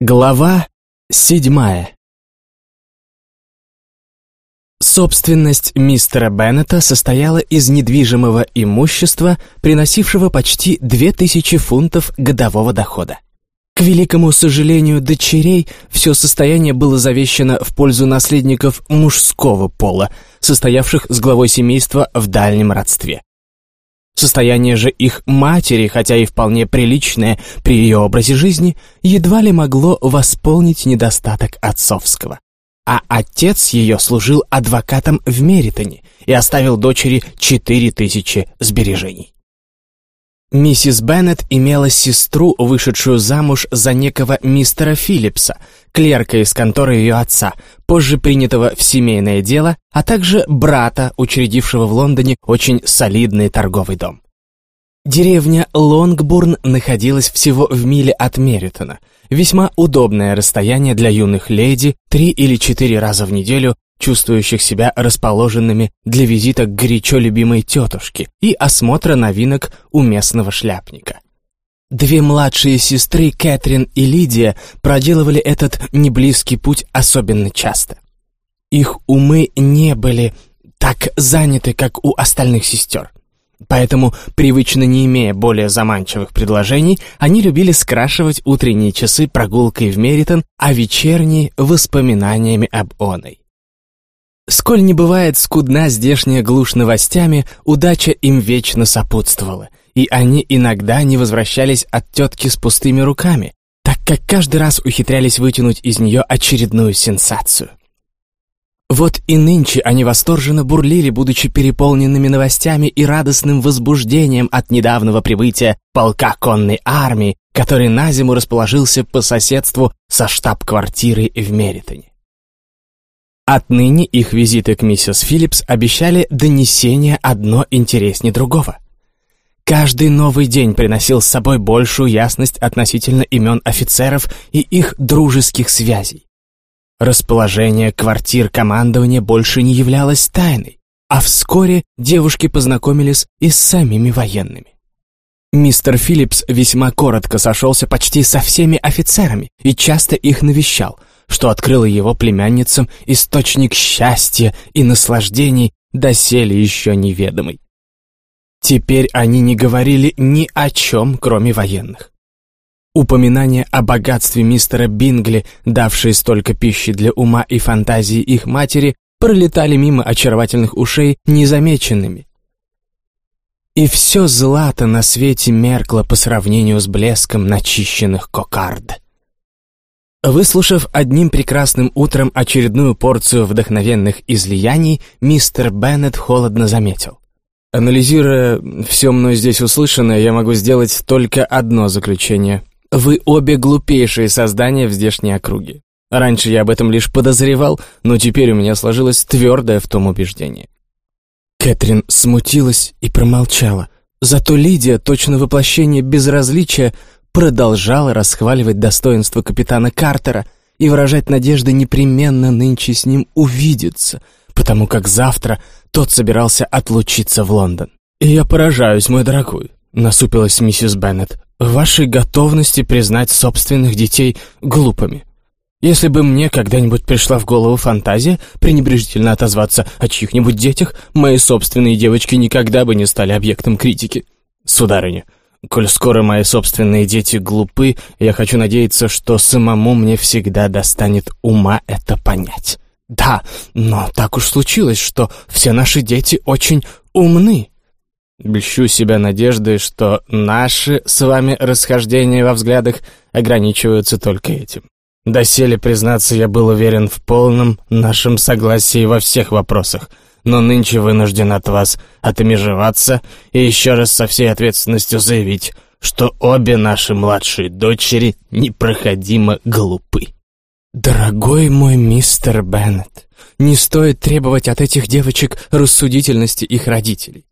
Глава седьмая Собственность мистера Беннета состояла из недвижимого имущества, приносившего почти 2000 фунтов годового дохода. К великому сожалению дочерей, все состояние было завещено в пользу наследников мужского пола, состоявших с главой семейства в дальнем родстве. Состояние же их матери, хотя и вполне приличное при ее образе жизни, едва ли могло восполнить недостаток отцовского. А отец ее служил адвокатом в Меритоне и оставил дочери четыре тысячи сбережений. Миссис Беннет имела сестру, вышедшую замуж за некого мистера Филлипса, клерка из конторы ее отца, позже принятого в семейное дело, а также брата, учредившего в Лондоне очень солидный торговый дом. Деревня Лонгбурн находилась всего в миле от Меритона. Весьма удобное расстояние для юных леди, три или четыре раза в неделю чувствующих себя расположенными для визита к горячо любимой тетушке и осмотра новинок у местного шляпника. Две младшие сестры, Кэтрин и Лидия, проделывали этот неблизкий путь особенно часто. Их умы не были так заняты, как у остальных сестер. Поэтому, привычно не имея более заманчивых предложений, они любили скрашивать утренние часы прогулкой в Меритон, а вечерние — воспоминаниями об оной. Сколь не бывает скудна здешняя глушь новостями, удача им вечно сопутствовала, и они иногда не возвращались от тетки с пустыми руками, так как каждый раз ухитрялись вытянуть из нее очередную сенсацию. Вот и нынче они восторженно бурлили, будучи переполненными новостями и радостным возбуждением от недавнего прибытия полка конной армии, который на зиму расположился по соседству со штаб-квартирой в Меритоне. Отныне их визиты к миссис Филлипс обещали донесение одно интереснее другого. Каждый новый день приносил с собой большую ясность относительно имен офицеров и их дружеских связей. Расположение квартир командования больше не являлось тайной, а вскоре девушки познакомились и с самими военными. Мистер Филлипс весьма коротко сошелся почти со всеми офицерами и часто их навещал, что открыло его племянницам источник счастья и наслаждений, доселе еще неведомый. Теперь они не говорили ни о чем, кроме военных. Упоминания о богатстве мистера Бингли, давшие столько пищи для ума и фантазии их матери, пролетали мимо очаровательных ушей незамеченными. И все злато на свете меркло по сравнению с блеском начищенных кокард. Выслушав одним прекрасным утром очередную порцию вдохновенных излияний, мистер Беннет холодно заметил. «Анализируя все мной здесь услышанное, я могу сделать только одно заключение. Вы обе глупейшие создания в здешней округе. Раньше я об этом лишь подозревал, но теперь у меня сложилось твердое в том убеждение». Кэтрин смутилась и промолчала. Зато Лидия, точно воплощение безразличия, продолжала расхваливать достоинство капитана Картера и выражать надежды непременно нынче с ним увидеться, потому как завтра тот собирался отлучиться в Лондон. «И я поражаюсь, мой дорогой», — насупилась миссис Беннет, «в вашей готовности признать собственных детей глупыми. Если бы мне когда-нибудь пришла в голову фантазия пренебрежительно отозваться о чьих-нибудь детях, мои собственные девочки никогда бы не стали объектом критики. Сударыня, Коль скоро мои собственные дети глупы, я хочу надеяться, что самому мне всегда достанет ума это понять. Да, но так уж случилось, что все наши дети очень умны. Бещу себя надеждой, что наши с вами расхождения во взглядах ограничиваются только этим. Доселе, признаться, я был уверен в полном нашем согласии во всех вопросах — но нынче вынужден от вас отмежеваться и еще раз со всей ответственностью заявить, что обе наши младшие дочери непроходимо глупы. Дорогой мой мистер Беннет, не стоит требовать от этих девочек рассудительности их родителей.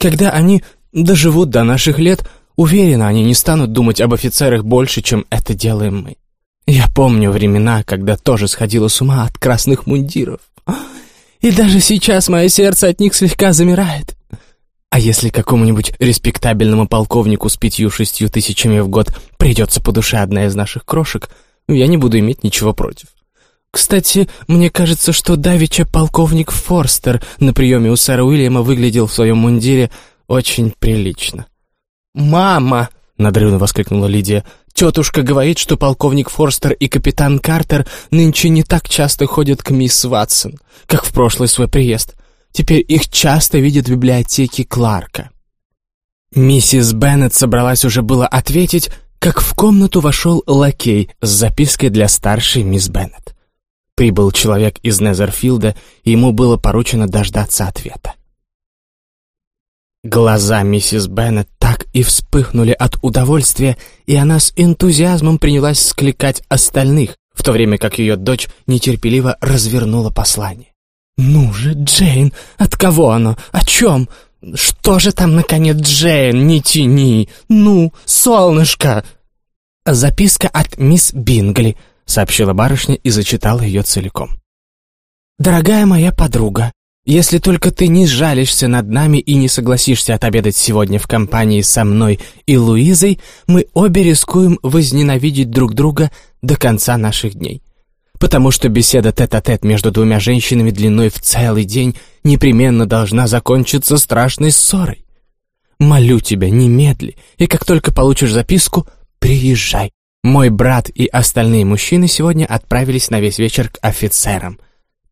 Когда они доживут до наших лет, уверена, они не станут думать об офицерах больше, чем это делаем мы. Я помню времена, когда тоже сходила с ума от красных мундиров и даже сейчас мое сердце от них слегка замирает. А если какому-нибудь респектабельному полковнику с пятью-шестью тысячами в год придется по душе одна из наших крошек, я не буду иметь ничего против. Кстати, мне кажется, что давеча полковник Форстер на приеме у сэра Уильяма выглядел в своем мундире очень прилично. «Мама!» — надрывно воскликнула Лидия. «Тетушка говорит, что полковник Форстер и капитан Картер нынче не так часто ходят к мисс Ватсон, как в прошлый свой приезд. Теперь их часто видят в библиотеке Кларка». Миссис Беннет собралась уже было ответить, как в комнату вошел лакей с запиской для старшей мисс Беннет. Прибыл человек из Незерфилда, и ему было поручено дождаться ответа. Глаза миссис Беннет и вспыхнули от удовольствия, и она с энтузиазмом принялась скликать остальных, в то время как ее дочь нетерпеливо развернула послание. «Ну же, Джейн, от кого оно? О чем? Что же там, наконец, Джейн? Не тяни! Ну, солнышко!» Записка от мисс Бингли —— сообщила барышня и зачитала ее целиком. «Дорогая моя подруга, если только ты не сжалишься над нами и не согласишься отобедать сегодня в компании со мной и Луизой, мы обе рискуем возненавидеть друг друга до конца наших дней. Потому что беседа тет-а-тет -тет между двумя женщинами длиной в целый день непременно должна закончиться страшной ссорой. Молю тебя, немедли, и как только получишь записку, приезжай. Мой брат и остальные мужчины сегодня отправились на весь вечер к офицерам.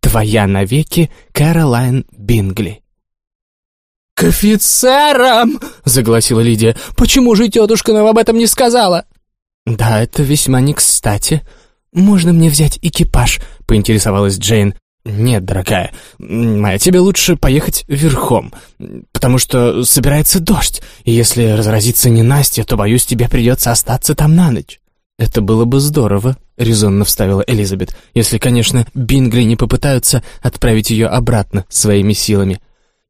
Твоя навеки Кэролайн Бингли. «К офицерам!» — загласила Лидия. «Почему же тетушка нам об этом не сказала?» «Да, это весьма не кстати. Можно мне взять экипаж?» — поинтересовалась Джейн. «Нет, дорогая, моя, тебе лучше поехать верхом, потому что собирается дождь, и если разразится ненастье, то, боюсь, тебе придется остаться там на ночь». «Это было бы здорово», — резонно вставила Элизабет, «если, конечно, Бингли не попытаются отправить ее обратно своими силами».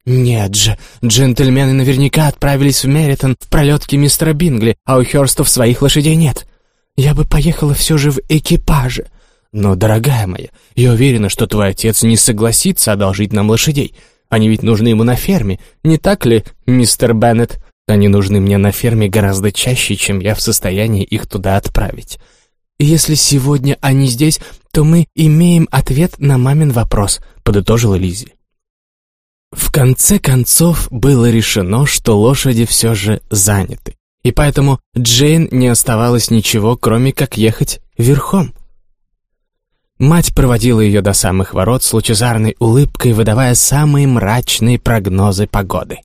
«Нет же, джентльмены наверняка отправились в Меритон в пролетке мистера Бингли, а у Хёрстов своих лошадей нет. Я бы поехала все же в экипаже. Но, дорогая моя, я уверена, что твой отец не согласится одолжить нам лошадей. Они ведь нужны ему на ферме, не так ли, мистер Беннет?» Они нужны мне на ферме гораздо чаще, чем я в состоянии их туда отправить. Если сегодня они здесь, то мы имеем ответ на мамин вопрос», — подытожила Лизи. В конце концов было решено, что лошади все же заняты, и поэтому Джейн не оставалось ничего, кроме как ехать верхом. Мать проводила ее до самых ворот с лучезарной улыбкой, выдавая самые мрачные прогнозы погоды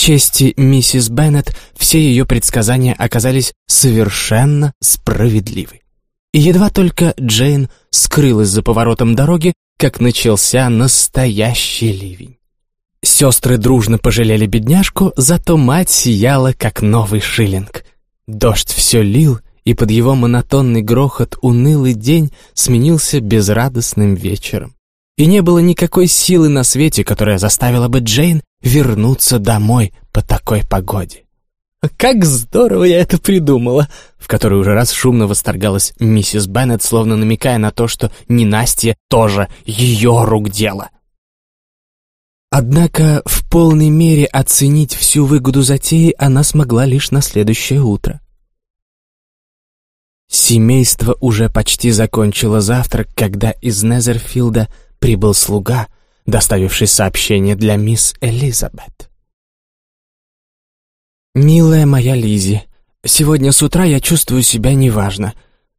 чести миссис Беннет, все ее предсказания оказались совершенно справедливы. Едва только Джейн скрылась за поворотом дороги, как начался настоящий ливень. Сестры дружно пожалели бедняжку, зато мать сияла, как новый шиллинг. Дождь все лил, и под его монотонный грохот унылый день сменился безрадостным вечером. И не было никакой силы на свете, которая заставила бы Джейн вернуться домой по такой погоде. «Как здорово я это придумала!» В которой уже раз шумно восторгалась миссис Беннет, словно намекая на то, что ненастье тоже ее рук дело. Однако в полной мере оценить всю выгоду затеи она смогла лишь на следующее утро. Семейство уже почти закончило завтрак, когда из Незерфилда прибыл слуга — доставивший сообщение для мисс Элизабет. «Милая моя Лизи, сегодня с утра я чувствую себя неважно.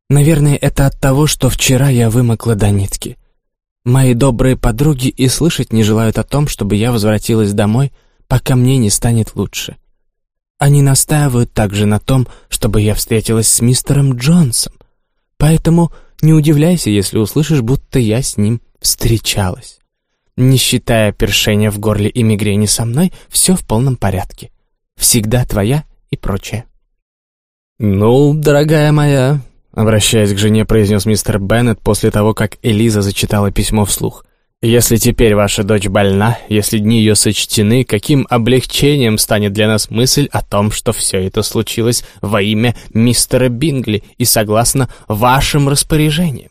Наверное, это от того, что вчера я вымокла до нитки. Мои добрые подруги и слышать не желают о том, чтобы я возвратилась домой, пока мне не станет лучше. Они настаивают также на том, чтобы я встретилась с мистером Джонсом. Поэтому не удивляйся, если услышишь, будто я с ним встречалась. Не считая першения в горле и мигрени со мной, все в полном порядке. Всегда твоя и прочее. «Ну, дорогая моя», — обращаясь к жене, произнес мистер Беннет после того, как Элиза зачитала письмо вслух. «Если теперь ваша дочь больна, если дни ее сочтены, каким облегчением станет для нас мысль о том, что все это случилось во имя мистера Бингли и согласно вашим распоряжениям?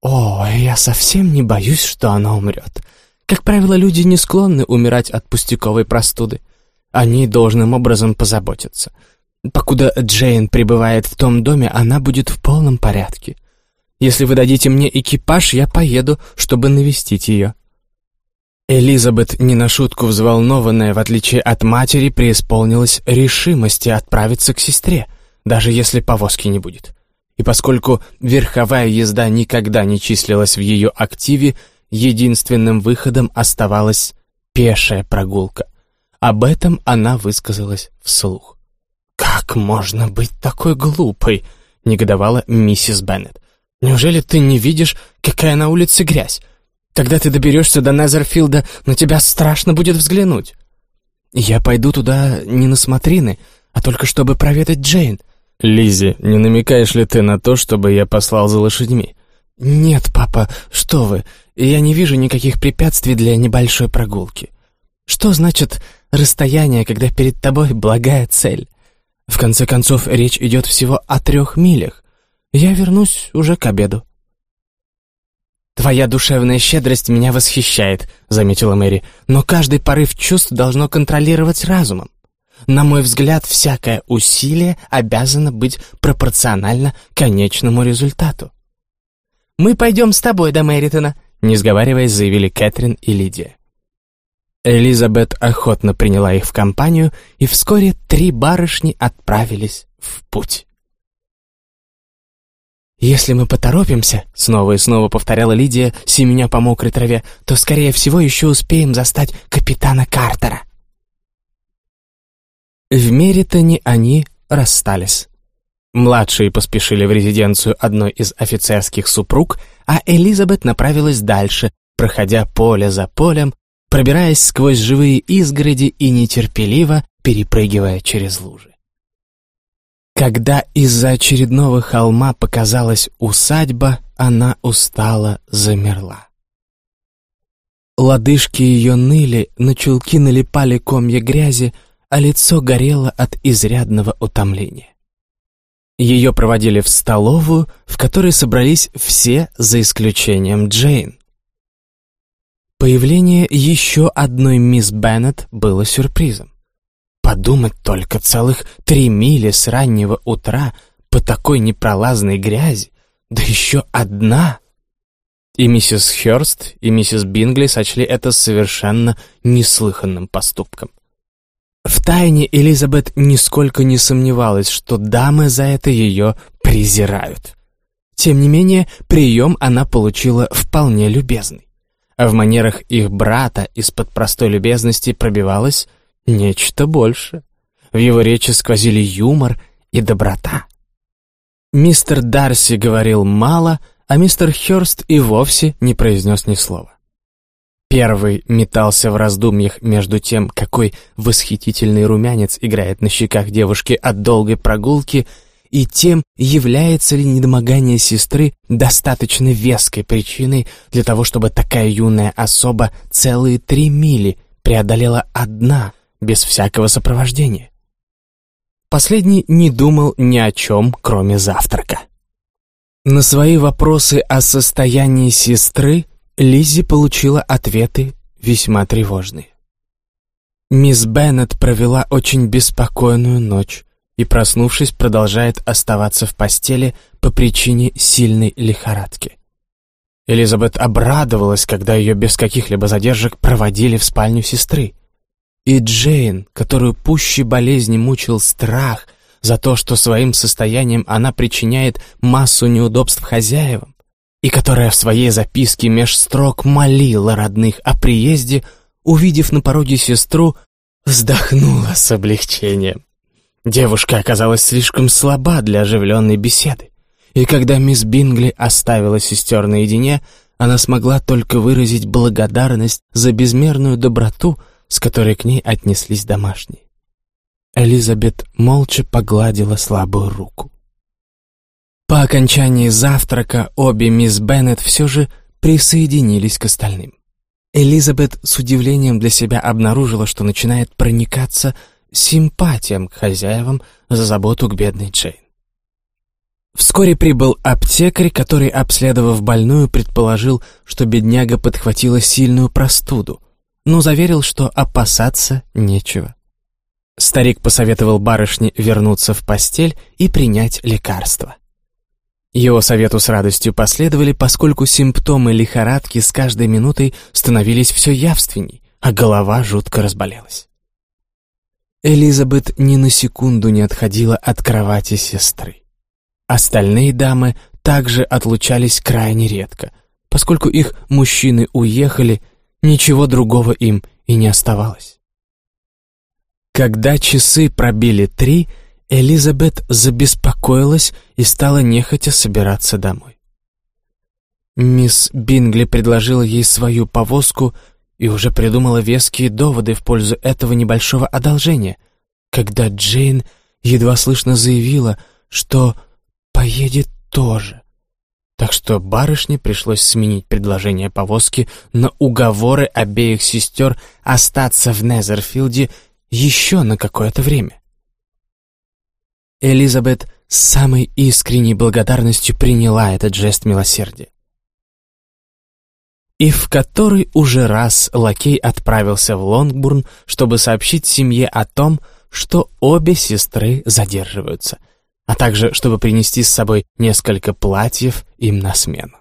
«О, я совсем не боюсь, что она умрет. Как правило, люди не склонны умирать от пустяковой простуды. Они должным образом позаботятся. Покуда Джейн пребывает в том доме, она будет в полном порядке. Если вы дадите мне экипаж, я поеду, чтобы навестить ее». Элизабет, не на шутку взволнованная, в отличие от матери, преисполнилась решимости отправиться к сестре, даже если повозки не будет. И поскольку верховая езда никогда не числилась в ее активе, единственным выходом оставалась пешая прогулка. Об этом она высказалась вслух. «Как можно быть такой глупой?» — негодовала миссис Беннет. «Неужели ты не видишь, какая на улице грязь? Когда ты доберешься до Незерфилда, на тебя страшно будет взглянуть. Я пойду туда не на смотрины, а только чтобы проведать Джейн. Лизи, не намекаешь ли ты на то, чтобы я послал за лошадьми? Нет, папа, что вы, я не вижу никаких препятствий для небольшой прогулки. Что значит расстояние, когда перед тобой благая цель? В конце концов, речь идет всего о трех милях. Я вернусь уже к обеду. «Твоя душевная щедрость меня восхищает», — заметила Мэри, «но каждый порыв чувств должно контролировать разумом. На мой взгляд, всякое усилие обязано быть пропорционально конечному результату». «Мы пойдем с тобой до Мэритона», — не сговариваясь, заявили Кэтрин и Лидия. Элизабет охотно приняла их в компанию, и вскоре три барышни отправились в путь. «Если мы поторопимся», — снова и снова повторяла Лидия, семеня по мокрой траве, «то, скорее всего, еще успеем застать капитана Картера». В Меритоне они расстались. Младшие поспешили в резиденцию одной из офицерских супруг, а Элизабет направилась дальше, проходя поле за полем, пробираясь сквозь живые изгороди и нетерпеливо перепрыгивая через лужи. Когда из-за очередного холма показалась усадьба, она устало замерла. Лодыжки ее ныли, на чулки налипали комья грязи, а лицо горело от изрядного утомления. Ее проводили в столовую, в которой собрались все, за исключением Джейн. Появление еще одной мисс Беннет было сюрпризом. Подумать только, целых три мили с раннего утра по такой непролазной грязи, да еще одна. И миссис Хёрст, и миссис Бингли сочли это совершенно неслыханным поступком. Втайне Элизабет нисколько не сомневалась, что дамы за это ее презирают. Тем не менее, прием она получила вполне любезный. А в манерах их брата из-под простой любезности пробивалась нечто больше. В его речи сквозили юмор и доброта. Мистер Дарси говорил мало, а мистер Хёрст и вовсе не произнес ни слова. Первый метался в раздумьях между тем, какой восхитительный румянец играет на щеках девушки от долгой прогулки, и тем, является ли недомогание сестры достаточно веской причиной для того, чтобы такая юная особа целые три мили преодолела одна, без всякого сопровождения. Последний не думал ни о чем, кроме завтрака. На свои вопросы о состоянии сестры Лиззи получила ответы весьма тревожные. Мисс Беннет провела очень беспокойную ночь и, проснувшись, продолжает оставаться в постели по причине сильной лихорадки. Элизабет обрадовалась, когда ее без каких-либо задержек проводили в спальню сестры. И Джейн, которую пуще болезни мучил страх за то, что своим состоянием она причиняет массу неудобств хозяевам, и которая в своей записке меж строк молила родных о приезде, увидев на пороге сестру, вздохнула с облегчением. Девушка оказалась слишком слаба для оживленной беседы, и когда мисс Бингли оставила сестер наедине, она смогла только выразить благодарность за безмерную доброту, с которой к ней отнеслись домашние. Элизабет молча погладила слабую руку. По окончании завтрака обе мисс Беннет все же присоединились к остальным. Элизабет с удивлением для себя обнаружила, что начинает проникаться симпатиям к хозяевам за заботу к бедной Джейн. Вскоре прибыл аптекарь, который, обследовав больную, предположил, что бедняга подхватила сильную простуду, но заверил, что опасаться нечего. Старик посоветовал барышне вернуться в постель и принять лекарство. Его совету с радостью последовали, поскольку симптомы лихорадки с каждой минутой становились все явственней, а голова жутко разболелась. Элизабет ни на секунду не отходила от кровати сестры. Остальные дамы также отлучались крайне редко, поскольку их мужчины уехали, ничего другого им и не оставалось. Когда часы пробили три, Элизабет забеспокоилась и стала нехотя собираться домой. Мисс Бингли предложила ей свою повозку и уже придумала веские доводы в пользу этого небольшого одолжения, когда Джейн едва слышно заявила, что поедет тоже. Так что барышне пришлось сменить предложение повозки на уговоры обеих сестер остаться в Незерфилде еще на какое-то время. Элизабет с самой искренней благодарностью приняла этот жест милосердия. И в который уже раз лакей отправился в Лонгбурн, чтобы сообщить семье о том, что обе сестры задерживаются, а также чтобы принести с собой несколько платьев им на смену.